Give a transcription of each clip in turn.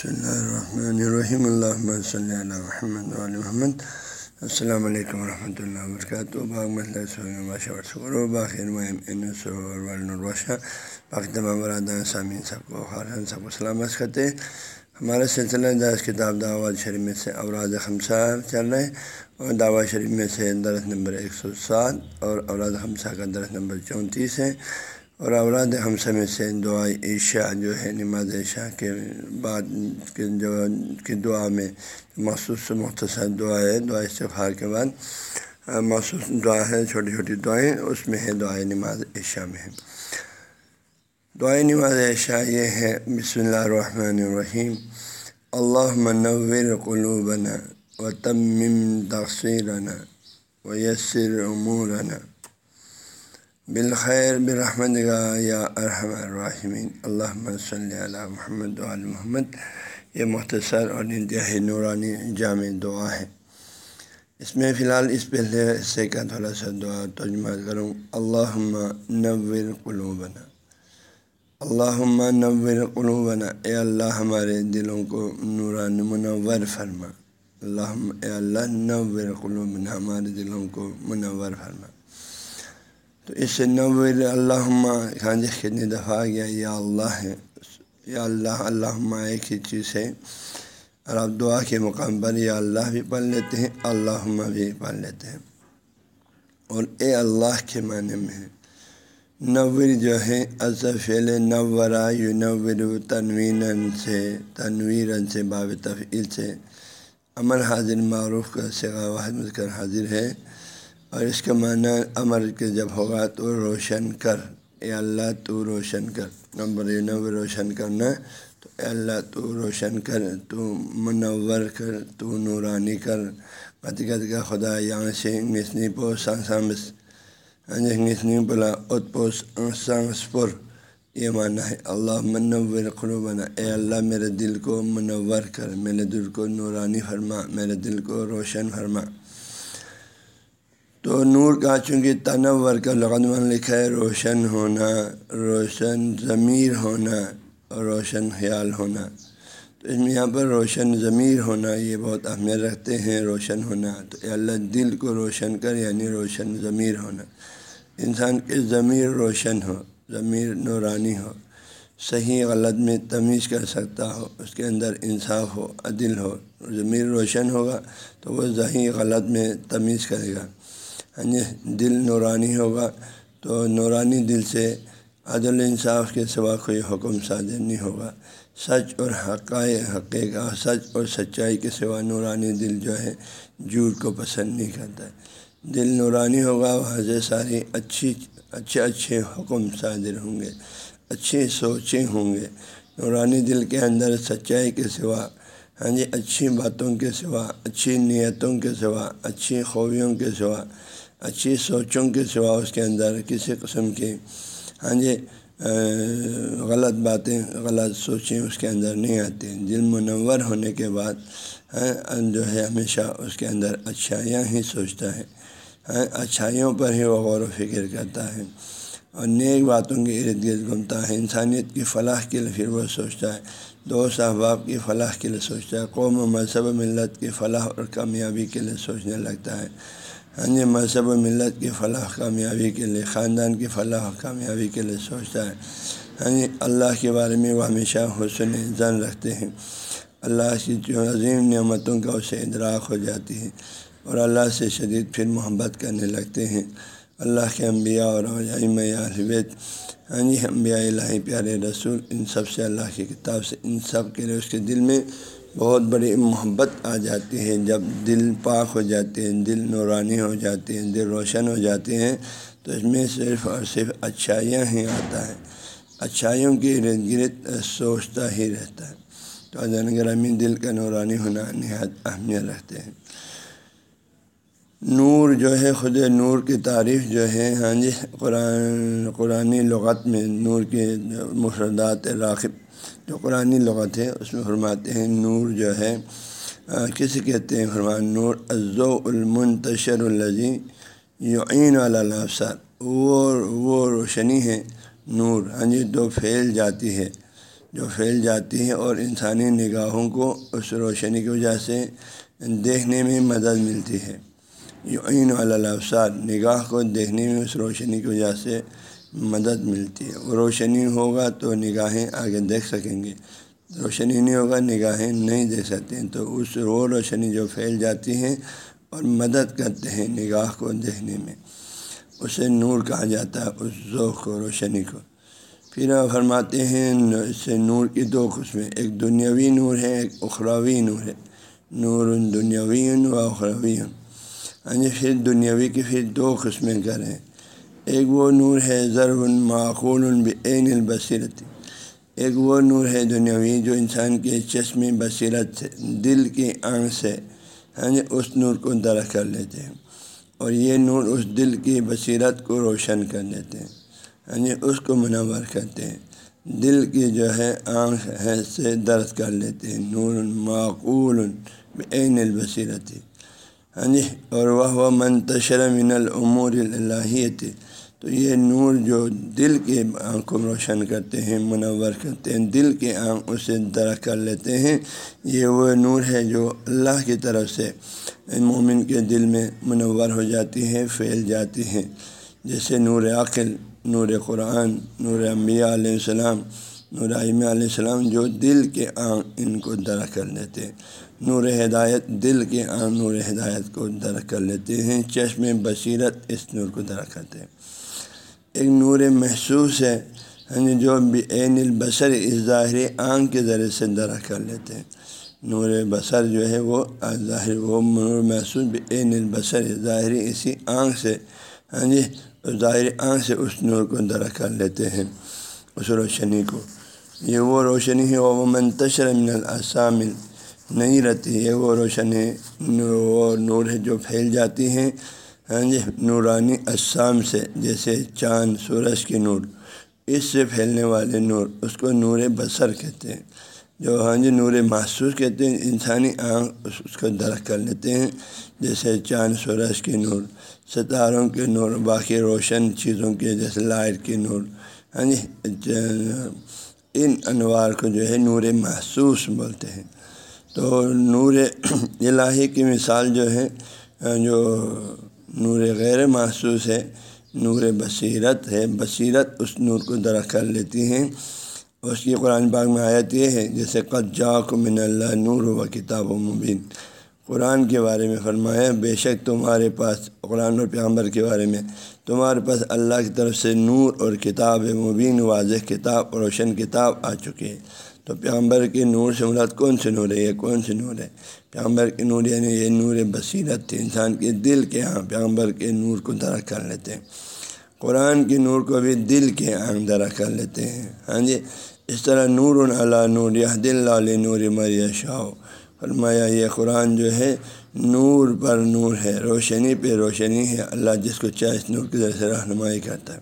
بسم اللہ الرحمن الرحیم اللہ صلی اللہ محمد علیہ محمد السلام علیکم ورحمۃ اللہ وبرکاتہ باقی تمام برادر سامعین سب کو خارن سب کو سلامت کرتے ہیں ہمارا سلسلہ داس کتاب دعوت شریف میں سے اوراد خمسہ چل رہے ہیں اور دعوت شریف میں سے درخت نمبر ایک سو سات اور اوراد خمسہ کا درخت نمبر چونتیس ہے اور اوراد ہمسہ میں سے دعا عشاء جو ہے، نماز عشاء کے بعد کے جو کی دعا میں مخصوص مختصر دعا ہے، دعا استفار کے بعد مخصوص دعا ہے، چھوٹی چھوٹی دعائیں، اس میں ہے دعائیں نماز عشاء میں ہے۔ دعائیں نماز عشاء یہ ہے، بسم اللہ الرحمن الرحیم۔ اللہ منور قلوبنا و تمم تقصیرنا و یسر امورنا۔ بالخیر برحمد یا ارحم الرحمین اللہ صلی اللہ محمد علیہ محمد. یہ مختصر اور انتہائی نورانی جامع دعا ہے۔ اس میں فی الحال اس پہلے حصے کا تھوڑا سا دعا ترجمہ کروں۔ اللہ نور قلوبنا۔ اللہ نور قلوبنا۔ اے اللہ ہمارے دلوں کو نوران منور فرما۔ اللہ اے اللہ نور قلوبنا۔ ہمارے دلوں کو منور فرما۔ تو اس سے نور اللہ خان جی کتنی دفعہ گیا یا اللہ ہے، یا اللہ اللہ ایک ہی چیز ہے۔ اور آپ دعا کے مقام پر یا اللہ بھی پڑھ لیتے ہیں اللہ بھی پڑھ لیتے ہیں۔ اور اے اللہ کے معنی میں ہے نور جو ہے فعل نورا یو نور تنوین سے تنویر سے باب تفعیل سے۔ امر حاضر معروف کا سگا واحد کر حاضر ہے۔ اور اس کا معنی امر کے جب ہوگا تو روشن کر، اے اللہ تو روشن کر۔ نمبر نو روشن کرنا تو اے اللہ تو روشن کر، تو منور کر، تو نورانی کر۔ کت کا خدا یہاں سے انگسنی پو سانس انگسنی ہاں جی، بلا ات پوس، سانس پور یہ معنی ہے، اللہ منور خلو بنا اے اللہ، میرے دل کو منور کر، میرے دل کو نورانی فرما، میرے دل کو روشن فرما۔ تو نور کا چونکہ تنور کا لغن لکھا ہے، روشن ہونا، روشن ضمیر ہونا اور روشن خیال ہونا۔ تو اس میں یہاں پر روشن ضمیر ہونا، یہ بہت اہمیت رکھتے ہیں، روشن ہونا۔ تو اللہ، دل کو روشن کر یعنی روشن ضمیر ہونا۔ انسان کے ضمیر روشن ہو، ضمیر نورانی ہو، صحیح غلط میں تمیز کر سکتا ہو، اس کے اندر انصاف ہو، عدل ہو، ضمیر روشن ہوگا تو وہ صحیح غلط میں تمیز کرے گا۔ یعنی دل نورانی ہوگا تو نورانی دل سے عدل انصاف کے سوا کوئی حکم صادر نہیں ہوگا۔ سچ اور حقائق حقیقہ سچ اور سچائی کے سوا نورانی دل جو ہے جھوٹ کو پسند نہیں کرتا۔ ہے دل نورانی ہوگا، وہاں سے ساری اچھی، اچھے اچھے حکم صادر ہوں گے، اچھی سوچیں ہوں گے۔ نورانی دل کے اندر سچائی کے سوا ہاں جی اچھی باتوں کے سوا، اچھی نیتوں کے سوا، اچھی خوبیوں کے سوا اچھی سوچوں کے سوا اس کے اندر کسی قسم کی ہاں جی غلط باتیں، غلط سوچیں اس کے اندر نہیں آتی۔ دل منور ہونے کے بعد جو ہے ہمیشہ اس کے اندر اچھائیاں ہی سوچتا ہے۔ اچھائیوں پر ہی وہ غور و فکر کرتا ہے۔ اور نیک باتوں کے ارد گرد گھومتا ہے۔ انسانیت کی فلاح کے لیے پھر وہ سوچتا ہے۔ دوست احباب کی فلاح کے لیے سوچتا ہے۔ قوم و مذہب ملت کی فلاح اور کامیابی کے لیے سوچنے لگتا ہے۔ ہاں جی مذہب و ملت کی فلاح کامیابی کے لیے، خاندان کی فلاح و کامیابی کے لیے سوچتا ہے۔ ہاں جی اللہ کے بارے میں وہ ہمیشہ حسن زن رکھتے ہیں۔ اللہ کی جو عظیم نعمتوں کا اسے ادراک ہو جاتی ہے اور اللہ سے شدید پھر محبت کرنے لگتے ہیں۔ اللہ کے انبیاء اور البیت ہاں جی انبیاء الہی، پیارے رسول، ان سب سے اللہ کی کتاب سے، ان سب کے لیے اس کے دل میں بہت بڑی محبت آ جاتی ہے جب دل پاک ہو جاتے ہیں، دل نورانی ہو جاتے ہیں، دل روشن ہو جاتے ہیں، تو اس میں صرف اور صرف اچھائیاں ہی آتا ہے۔ اچھائیوں کے ارد گرد سوچتا ہی رہتا ہے۔ تو گرامی دل کا نورانی ہونا نہایت اہمیت رکھتے ہیں۔ نور جو ہے، خود نور کی تعریف جو ہے ہاں جی قرآن قرآن لغت میں نور کے مفردات راغب جو قرآن لغت ہے، اس میں فرماتے ہیں نور جو ہے کسی کہتے ہیں؟ فرمان نور ازو المنتشر الزی یعین علافسار وہ وہ روشنی ہے نور ہاں جی تو پھیل جاتی ہے، جو پھیل جاتی ہے اور انسانی نگاہوں کو اس روشنی کی وجہ سے دیکھنے میں مدد ملتی ہے۔ یعین افسار نگاہ کو دیکھنے میں اس روشنی کی وجہ سے مدد ملتی ہے۔ وہ روشنی ہوگا تو نگاہیں آگے دیکھ سکیں گے۔ روشنی نہیں ہوگا، نگاہیں نہیں دیکھ سکتے ہیں۔ تو اس وہ روشنی جو پھیل جاتی ہیں اور مدد کرتے ہیں نگاہ کو دیکھنے میں۔ اسے نور کہا جاتا ہے، اس ذوق کو، روشنی کو۔ پھر فرماتے ہیں، اس سے نور کی دو قسمیں، ایک دنیاوی نور ہے، ایک اخراوی نور ہے۔ نور دنیاوی و اخروی۔ ہاں جی پھر دنیاوی کی پھر دو قسمیں کریں۔ ایک وہ نور ہے ضرب معقول بعین البصیرت۔ ایک وہ نور ہے دنیاوی جو انسان کے چشم بصیرت سے، دل کی آنکھ سے ہاں جی اس نور کو درخت کر لیتے ہیں۔ اور یہ نور اس دل کی بصیرت کو روشن کر دیتے ہیں۔ ہاں جی اس کو منور کرتے ہیں۔ دل کی جو ہے آنکھ ہے، سے درد کر لیتے ہیں۔ نور معقول عین البصیرت۔ ہاں جی اور وہ منتشر من العمور اللہیت تو یہ نور جو دل کے آنکھ کو روشن کرتے ہیں، منور کرتے ہیں، دل کے آنکھ اسے درخت کر لیتے ہیں۔ یہ وہ نور ہے جو اللہ کی طرف سے مومن کے دل میں منور ہو جاتی ہے، پھیل جاتی ہیں جیسے نور عقل نور قرآن، نور انبیاء علیہ السلام، نور علیہ السلام جو دل کے آنکھ ان کو درخت کر لیتے ہیں۔ نور ہدایت، دل کے نور ہدایت کو درخت کر لیتے ہیں، چشم بصیرت اس نور کو درخت کرتے ہیں۔ ایک نور محسوس ہے ہاں جی، جو عین البصر اس ظاہری آنکھ کے ذریعے سے درخت کر لیتے ہیں۔ نور بصر جو ہے وہ ظاہر، وہ نور محسوس عین البصر ظاہری اسی آنکھ سے ہاں جی ظاہر آنکھ سے اس نور کو درخت کر لیتے ہیں، اس روشنی کو۔ یہ وہ روشنی ہے، وہ منتشر من الاسامل نہیں رہتی ہے وہ روشنی وہ نور ہے جو پھیل جاتی ہیں۔ ہاں جی نورانی اسام سے، جیسے چاند، سورج کی نور۔ اس سے پھیلنے والے نور، اس کو نور بصر کہتے ہیں۔ جو ہاں جی نور محسوس کہتے ہیں، انسانی آنکھ اس کو درخت کر لیتے ہیں۔ جیسے چاند، سورج کی نور، ستاروں کے نور، باقی روشن چیزوں کے جیسے لائٹ کی نور۔ ہاں جی ان انوار کو جو ہے نور محسوس بولتے ہیں۔ تو نور الہی کی مثال جو ہے، جو نور غیر محسوس ہے، نور بصیرت ہے۔ بصیرت اس نور کو درخت کر لیتی ہیں۔ اس کی قرآن باغ میں آیت یہ ہے، جیسے قجاق من اللہ نور و کتاب و مبین۔ قرآن کے بارے میں فرمایا، بے شک تمہارے پاس، قرآن اور پیغمبر کے بارے میں تمہارے پاس اللہ کی طرف سے نور اور کتاب مبین، واضح کتاب اور روشن کتاب آ چکی ہے تو پیغمبر کے نور سے مراد کون سے نور ہے یہ کون سے نور ہے؟ پیغمبر کے نور یعنی یہ نور بصیرت تھی انسان کے دل کے ہاں پیغمبر کے نور کو درخت کر لیتے ہیں۔ قرآن کے نور کو بھی دل کے آنکھ درخت کر لیتے ہیں۔ ہاں جی اس طرح نور اللہ نور یہ دل علیہ نور مریہ شاہ فرمایا یہ قرآن جو ہے نور پر نور ہے، روشنی پہ روشنی ہے۔ اللہ جس کو چاہے اس نور کی ذریعے سے رہنمائی کرتا ہے۔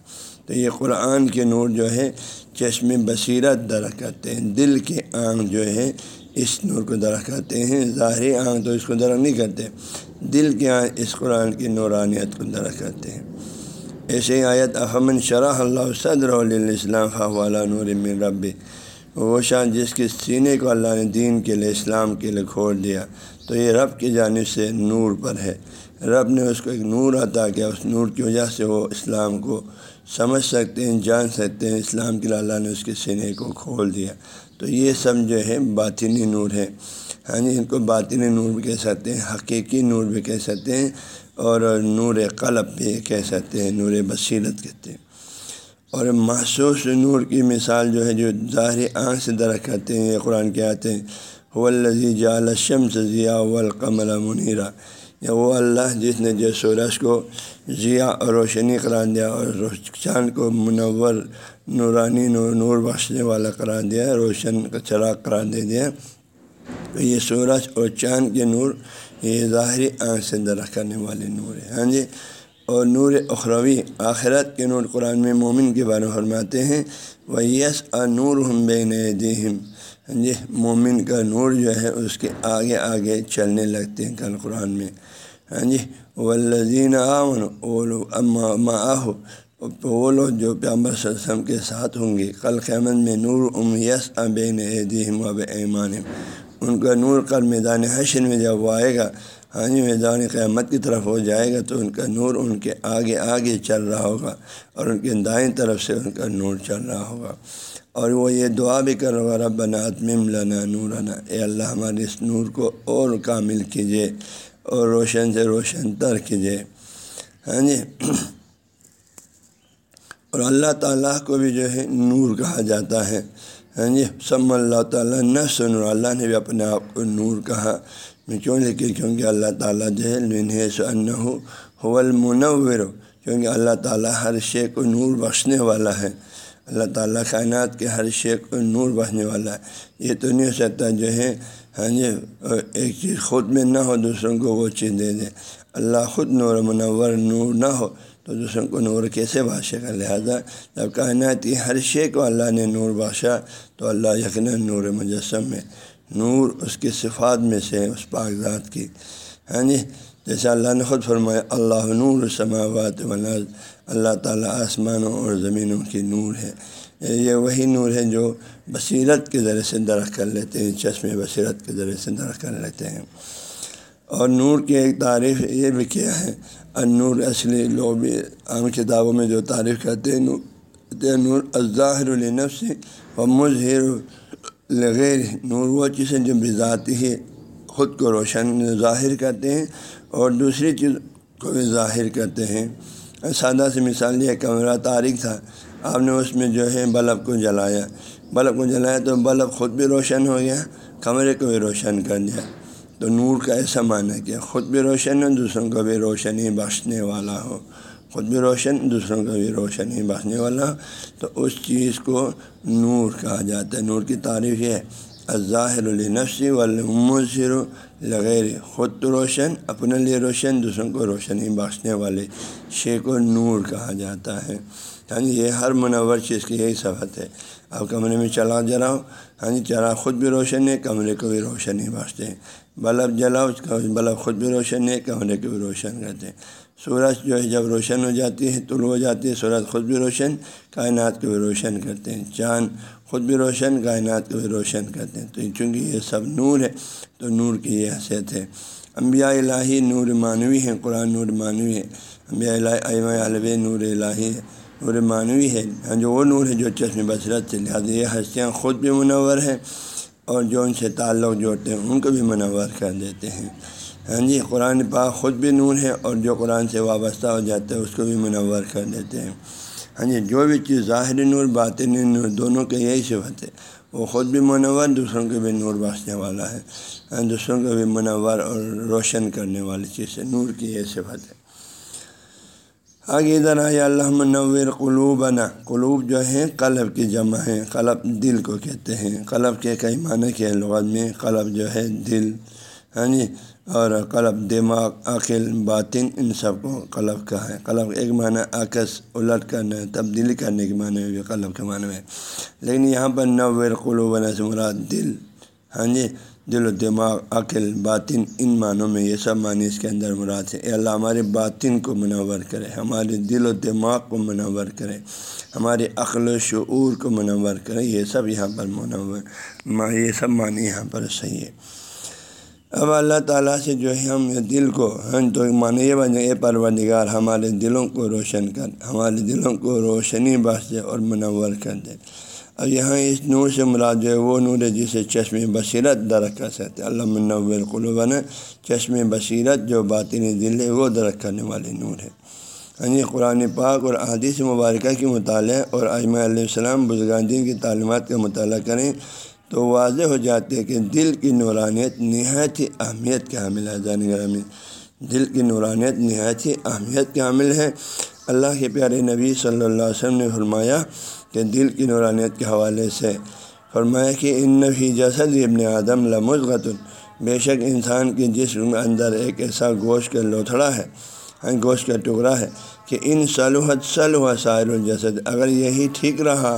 تو یہ قرآن کے نور جو ہے، چشم بصیرت درخت کرتے ہیں۔ دل کے آنکھ جو ہے، اس نور کو درخت کرتے ہیں۔ ظاہری آنکھ تو اس کو درخت نہیں کرتے۔ دل کے آنکھ اس قرآن کی نورانیت کو درخت کرتے ہیں۔ ایسے ہی آیت احمن شرح اللہ صدر الاسلام فوالا نور من رب وہ شاہ جس کے سینے کو اللہ نے دین کے لیے اسلام کے لیے کھول دیا۔ تو یہ رب کی جانب سے نور پر ہے۔ رب نے اس کو ایک نور عطا کیا، اس نور کی وجہ سے وہ اسلام کو سمجھ سکتے ہیں، جان سکتے ہیں۔ اسلام کے اللہ نے اس کے سینے کو کھول دیا۔ تو یہ سب جو ہے باطنی نور ہے۔ ہاں جی ان کو باطنی نور بھی کہہ سکتے ہیں، حقیقی نور بھی کہہ سکتے ہیں اور نور قلب بھی کہہ سکتے ہیں، نور بصیرت کہتے ہیں۔ اور محسوس نور کی مثال جو ہے، جو ظاہری آنکھ سے درخت کرتے ہیں، یہ قرآن کے آتے ہیں ولزی جال شمس ضیاء والقمر منیرا یا وہ اللہ جس نے جو سورج کو ضیا اور روشنی قرار دیا اور چاند کو منور نورانی نور نور بخشنے والا قرار دیا، روشن کا چراغ قرار دے دیا، تو یہ سورج اور چاند کے نور یہ ظاہری آنکھ سے درخت کرنے والے نور ہیں۔ ہاں جی؟ اور نور اخروی آخرت کے نور قرآن میں مومن کے بارے میں فرماتے ہیں وہ یس اور نور ہم بے ہاں جی مومن کا نور جو ہے اس کے آگے آگے چلنے لگتے ہیں کل قرآن میں۔ ہاں جی ولزین آمن معاہ وہ لوگ جو پیامبر وسلم کے ساتھ ہوں گے، کل قیامت میں نور ام یس ابین عیدیم اب ایمان ان کا نور کل میدان حشر میں جب وہ آئے گا ہاں جی میدان قیامت کی طرف ہو جائے گا، تو ان کا نور ان کے آگے آگے چل رہا ہوگا اور ان کے دائیں طرف سے ان کا نور چل رہا ہوگا۔ اور وہ یہ دعا بھی کر رہا رب نعتم لنا نورانا اے اللہ، ہمارے اس نور کو اور کامل کیجیے اور روشن سے روشن تر کیجیے۔ ہاں جی۔ اور اللہ تعالیٰ کو بھی جو ہے نور کہا جاتا ہے۔ ہاں جی سم اللہ تعالیٰ نہ سن اللہ نے بھی اپنے آپ کو نور کہا۔ میں کیوں لکھی کیونکہ اللہ تعالیٰ جو ہے سن ہو المنور۔ کیونکہ اللہ تعالیٰ ہر شے کو نور بخشنے والا ہے۔ اللہ تعالیٰ کائنات کے ہر شے کو نور بخشنے والا ہے۔ یہ تو نہیں ہو سکتا جو ہے ہاں جی ایک چیز خود میں نہ ہو، دوسروں کو وہ چیز دے دے۔ اللہ خود نور منور نور نہ ہو، تو دوسروں کو نور کیسے بادشاہ کا لہٰذا جب کائناتی ہر شے کو اللہ نے نور بادشاہ، تو اللہ یقیناً نور مجسم میں نور اس کی صفات میں سے، اس پاک ذات کی۔ ہاں جی جیسے اللہ نے خود فرمایا، اللہ نور سماوات وناز اللہ تعالیٰ آسمانوں اور زمینوں کی نور ہے۔ یہ وہی نور ہے جو بصیرت کے ذریعے سے درخت کر لیتے ہیں چشمے بصیرت کے ذریعے سے درخت کر لیتے ہیں۔ اور نور کی ایک تعریف یہ بھی کیا ہے نور اصلی لوگ بھی عام کتابوں میں جو تعریف کرتے ہیں، نور نور الظاہر النفس و مظہر لغیر نور وہ چیزیں جو بذاتی ہی خود کو روشن، ظاہر کرتے ہیں۔ اور دوسری چیز کو بھی ظاہر کرتے ہیں۔ سادہ سی مثال یہ کمرہ تاریخ تھا۔ آپ نے اس میں جو ہے بلب کو جلایا۔ بلب کو جلایا تو بلب خود بھی روشن ہو گیا، کمرے کو بھی روشن کر دیا۔ تو نور کا ایسا معنی کہ خود بھی روشن ہو، دوسروں کو بھی روشنی بخشنے والا ہو۔ خود بھی روشن، دوسروں کو بھی روشنی بخشنے والا ہو۔ تو اس چیز کو نور کہا جاتا ہے۔ نور کی تعریف یہ ہے ظاہر النفسی والمصر لغیر خود تو روشن، اپنے لیے روشن، دوسروں کو روشنی بخشنے والے شے کو نور کہا جاتا ہے۔ ہاں جی یہ ہر منور چیز کی یہی صفت ہے۔ اب کمرے میں چلا جلاؤ۔ ہاں جی چلا خود بھی روشن ہے، کمرے کو بھی روشنی بخشتے ہیں۔ بلب جلاؤ، بلب خود بھی روشن ہے، کمرے کو بھی روشن کرتے ہیں۔ سورج جو ہے جب روشن ہو جاتی ہے، طلوع ہو جاتی ہے، سورج خود بھی روشن، کائنات کو بھی روشن کرتے ہیں۔ چاند خود بھی روشن، کائنات کو بھی روشن کرتے ہیں۔ تو چونکہ یہ سب نور ہے، تو نور کی یہ حیثیت ہے۔ انبیاء الہی نور معنوی ہیں، قرآن نور معنوی ہے۔ انبیاء الہی علب نور الہی ہے، نور معنوی ہے۔ ہاں جو وہ نور ہے جو چشم بصرت سے لہٰذا یہ ہستیاں خود بھی منور ہیں اور جو ان سے تعلق جوڑتے ہیں، ان کو بھی منور کر دیتے ہیں۔ ہاں جی قرآن پاک خود بھی نور ہے اور جو قرآن سے وابستہ ہو جاتے ہیں اس کو بھی منور کر دیتے ہیں۔ ہاں جی جو بھی چیز ظاہر نور، باطنی نور، دونوں کے یہی صفت ہے۔ وہ خود بھی منور، دوسروں کے بھی نور بانچنے والا ہے۔ ہاں، دوسروں کو بھی منور اور روشن کرنے والی چیز ہے، نور کی یہ صفت ہے۔ آگے ادھر آیا اللہ منور قلوب نا قلوب جو ہے قلب کی جمع ہے قلب دل کو کہتے ہیں۔ قلب کے کئی معنی کے لغت میں قلب جو ہے، دل۔ ہاں جی اور قلب دماغ، عقل، باطن، ان سب کو قلب کا ہے۔ قلب ایک معنی عکس، الٹ کرنا تبدیلی کرنے کے معنی میں بھی قلب کے معنی میں۔ لیکن یہاں پر نور قلوب سے مراد دل۔ ہاں جی دل و دماغ، عقل، باطن، ان معنوں میں یہ سب معنی اس کے اندر مراد ہے اے اللہ، ہمارے باطن کو منور کرے، ہمارے دل و دماغ کو منور کرے، ہمارے عقل و شعور کو منور کرے۔ یہ سب یہاں پر منور، یہ سب معنی یہاں پر صحیح ہے اب اللہ تعالیٰ سے جو ہے ہم دل کو، ہم تو معنی یہ بن اے پروردگار ہمارے دلوں کو روشن کر، ہمارے دلوں کو روشنی بخش دے اور منور کر دے۔ اب یہاں اس نور سے مراد جو ہے وہ نور ہے جسے چشم بصیرت درخت کر سکتے اللہ منور قلوبن چشم بصیرت جو باطنی دل ہے وہ درخت کرنے والے نور ہے۔ یعنی قرآن پاک اور حدیث مبارکہ کے مطالعہ اور اجماع علیہ السلام بزرگان دین کی تعلیمات کا مطالعہ کریں۔ تو واضح ہو جاتے ہیں کہ دل کی نورانیت نہایت ہی اہمیت کے حامل ہے جان گرامی دل کی نورانیت نہایت ہی اہمیت کے حامل ہے۔ اللہ کے پیارے نبی صلی اللہ علیہ وسلم نے فرمایا کہ دل کی نورانیت کے حوالے سے فرمایا کہ ان نفی جسد ابن آدم لمزغت بے شک انسان کے جسم اندر ایک ایسا گوشت کا لوتھڑا ہے ہاں، گوشت کا ٹکڑا ہے کہ ان سلوحت سلو سائر الجسد، اگر یہی ٹھیک رہا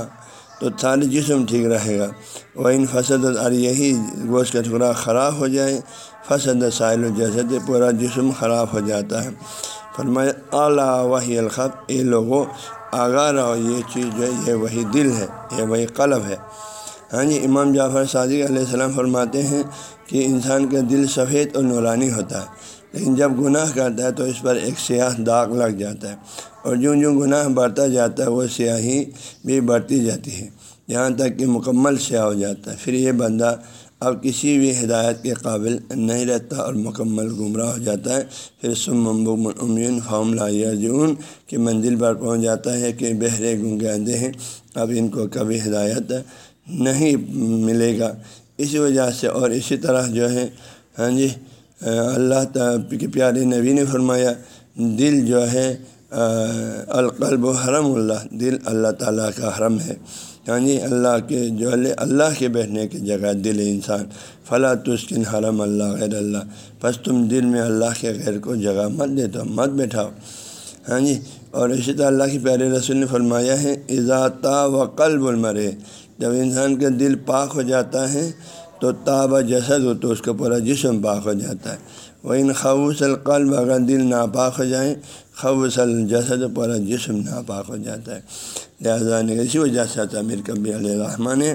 تو سارے جسم ٹھیک رہے گا۔ وہ ان فسد اور یہی گوشت کا ٹکڑا خراب ہو جائے، فسد سائل الجسد، پورا جسم خراب ہو جاتا ہے۔ فرمایا اعلیٰ وحی الخط، اے لوگوں آگاہ رہو یہ چیز جو ہے، یہ وہی دل ہے، یہ وہی قلب ہے۔ ہاں جی امام جعفر صادق علیہ السلام فرماتے ہیں کہ انسان کا دل سفید اور نورانی ہوتا ہے، لیکن جب گناہ کرتا ہے تو اس پر ایک سیاہ داغ لگ جاتا ہے۔ اور جو جو گناہ بڑھتا جاتا ہے، وہ سیاہی بھی بڑھتی جاتی ہے۔ یہاں تک کہ مکمل سیاہ ہو جاتا ہے۔ پھر یہ بندہ اب کسی بھی ہدایت کے قابل نہیں رہتا اور مکمل گمراہ ہو جاتا ہے۔ پھر سم امین فام جون کی منزل پر پہنچ جاتا ہے کہ بہرے گنگے ہیں۔ اب ان کو کبھی ہدایت نہیں ملے گا۔ اسی وجہ سے اور اسی طرح جو ہے ہاں جی اللہ کے پیارے نبی نے فرمایا، دل جو ہے القلب و حرم اللہ، دل اللہ تعالیٰ کا حرم ہے۔ ہاں جی اللہ کے جو اللہ کے بیٹھنے کی جگہ دل انسان۔ فلاں تسکن حرم اللہ غیر اللہ۔ بس تم دل میں اللہ کے غیر کو جگہ مت دے تو مت بیٹھاؤ۔ ہاں جی اور اسی طرح اللہ کے پیارے رسول نے فرمایا ہے اضاطہ و قلب المرے جب انسان کا دل پاک ہو جاتا ہے، تو تاب جسد ہو تو اس کا پورا جسم پاک ہو جاتا ہے۔ وہ ان خوص القلب، اگر دل ناپاک ہو جائیں خوص الجسد پورا جسم ناپاک ہو جاتا ہے۔ لہٰذا اسی وجہ سے تعمیر کبی علیہ الرحمٰن نے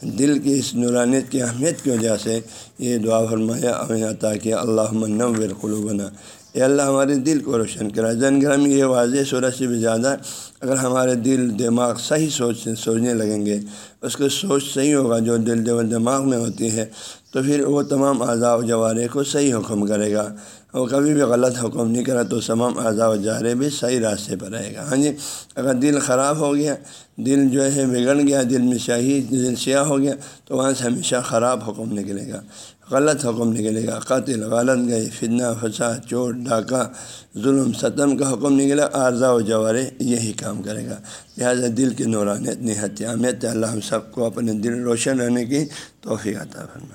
دل کی اس نورانیت کی اہمیت کی وجہ سے یہ دعا فرمایا عطا کہ اللہ منور قلوبنا۔ اے اللہ ہمارے دل کو روشن کرا۔ زن گرم یہ واضح صورت سے بھی زیادہ اگر ہمارے دل دماغ صحیح سوچ سوچنے لگیں گے، اس کو سوچ صحیح ہوگا، جو دل دماغ میں ہوتی ہے، تو پھر وہ تمام اعضاء و جوارے کو صحیح حکم کرے گا۔ وہ کبھی بھی غلط حکم نہیں کرا تو تمام اعضاء و جارے بھی صحیح راستے پر رہے گا۔ ہاں جی اگر دل خراب ہو گیا، دل جو ہے بگڑ گیا، دل میں شاہی، دل سیاہ ہو گیا، تو وہاں سے ہمیشہ خراب حکم نکلے گا۔ غلط حکم نکلے گا، قاتل غلط گئی فتنہ، فساد چوٹ ڈاکہ، ظلم، ستم کا حکم نکلا عارضہ و جوارے یہی کام کرے گا۔ لہٰذا دل کی نورانیت، نہایت اہمیت اللہ ہم سب کو اپنے دل روشن رہنے کی توفیع عطا فرمائے۔